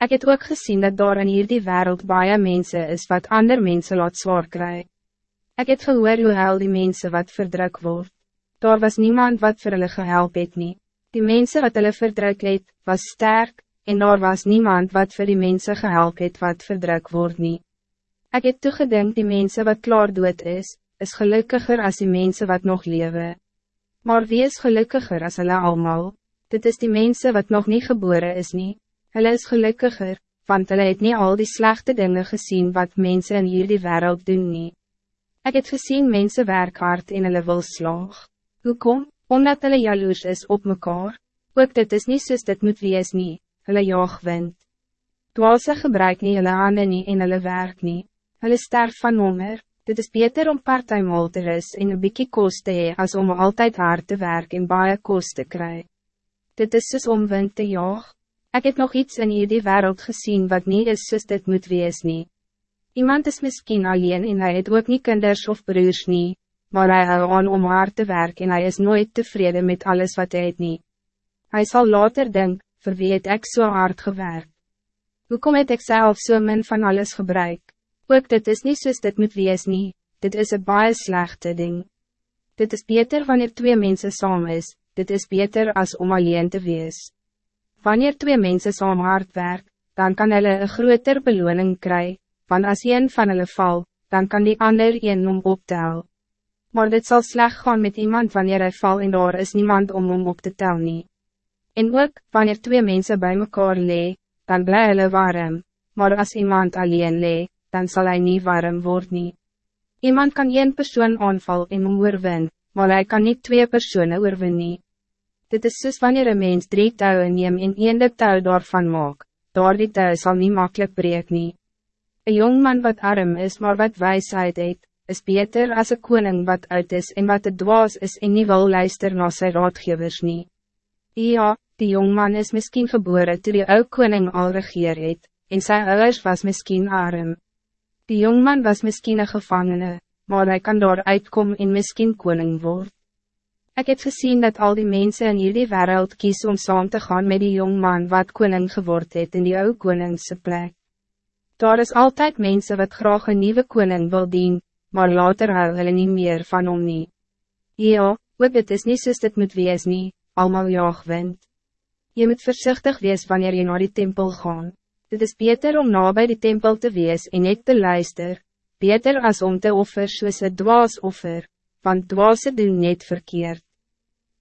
Ik het ook gezien dat daar in hierdie wereld baie mensen is wat ander mensen laat zwaar kry. Ik het gehoor hoe huil die mensen wat verdruk word. Daar was niemand wat vir hulle gehelp het nie. Die mensen wat hulle verdruk het, was sterk, en daar was niemand wat voor die mensen gehelp het wat verdruk word nie. Ek het toegedink die mensen wat klaar dood is, is gelukkiger als die mensen wat nog leven. Maar wie is gelukkiger als hulle allemaal? Dit is die mensen wat nog niet geboren is nie. Hulle is gelukkiger, want hulle het niet al die slechte dingen gezien wat mensen in hierdie wereld doen nie. Ek het gezien mensen werk hard en hulle wil slaag. Hoekom? Omdat hulle jaloers is op mekaar. Ook dit is niet soos dit moet wees nie hulle jaag wind. Dwaalse gebruik nie hulle hande nie en hulle werk nie. Hulle sterf van honger, dit is beter om partijmal te ris en een bykie kost te hee as om altijd hard te werk en baie kost te kry. Dit is soos om wind te jaag. Ik heb nog iets in hierdie wereld gezien wat niet is soos dit moet wees nie. Iemand is misschien alleen en hij het ook niet kinders of broers nie, maar hij hou aan om hard te werk en hij is nooit tevreden met alles wat hij het nie. Hij zal later denken, voor wie het ek so hard gewerkt? Hoekom het ek self so min van alles gebruik? Ook dit is niet soos dit moet wees nie, dit is een baie slechte ding. Dit is beter wanneer twee mensen samen is, dit is beter als om alleen te wees. Wanneer twee mensen samen hard werk, dan kan hulle een groter beloning kry, want als een van hulle val, dan kan die ander een om optel. Maar dit zal slecht gaan met iemand wanneer hij val en daar is niemand om om op te tel nie. En ook, wanneer twee mensen bij elkaar lee, dan bly hulle warm, maar als iemand alleen lee, dan zal hij niet warm worden. Iemand kan één persoon aanval en hom oorwin, maar hij kan niet twee personen oorwin nie. Dit is soos wanneer een mens drie touwen neem en een de touw daarvan maak, daar die touw sal nie makkelijk breek nie. Een jongman wat arm is maar wat wijsheid het, is beter als een koning wat uit is en wat het dwaas is en nie wil luister na sy raadgevers nie. Ja, die jongman is misschien geboren toen die oude koning al regeer het, en sy ouders was misschien arm. Die jongman was misschien een gevangene, maar hij kan daar uitkom en misschien koning word. Ik heb gezien dat al die mensen in hierdie wereld kies om saam te gaan met die jongman wat koning geword het in die oude koningse plek. Daar is altijd mensen wat graag een nieuwe koning wil dien, maar later hou hulle nie meer van hom nie. Ja, ook het is niet soos dit moet wees nie, allemaal jaag wind. Je moet voorzichtig wees wanneer je naar die tempel gaat. Het is beter om na bij die tempel te wees en net te luister, beter als om te offer soos een dwaas offer, want dwaase doen net verkeerd.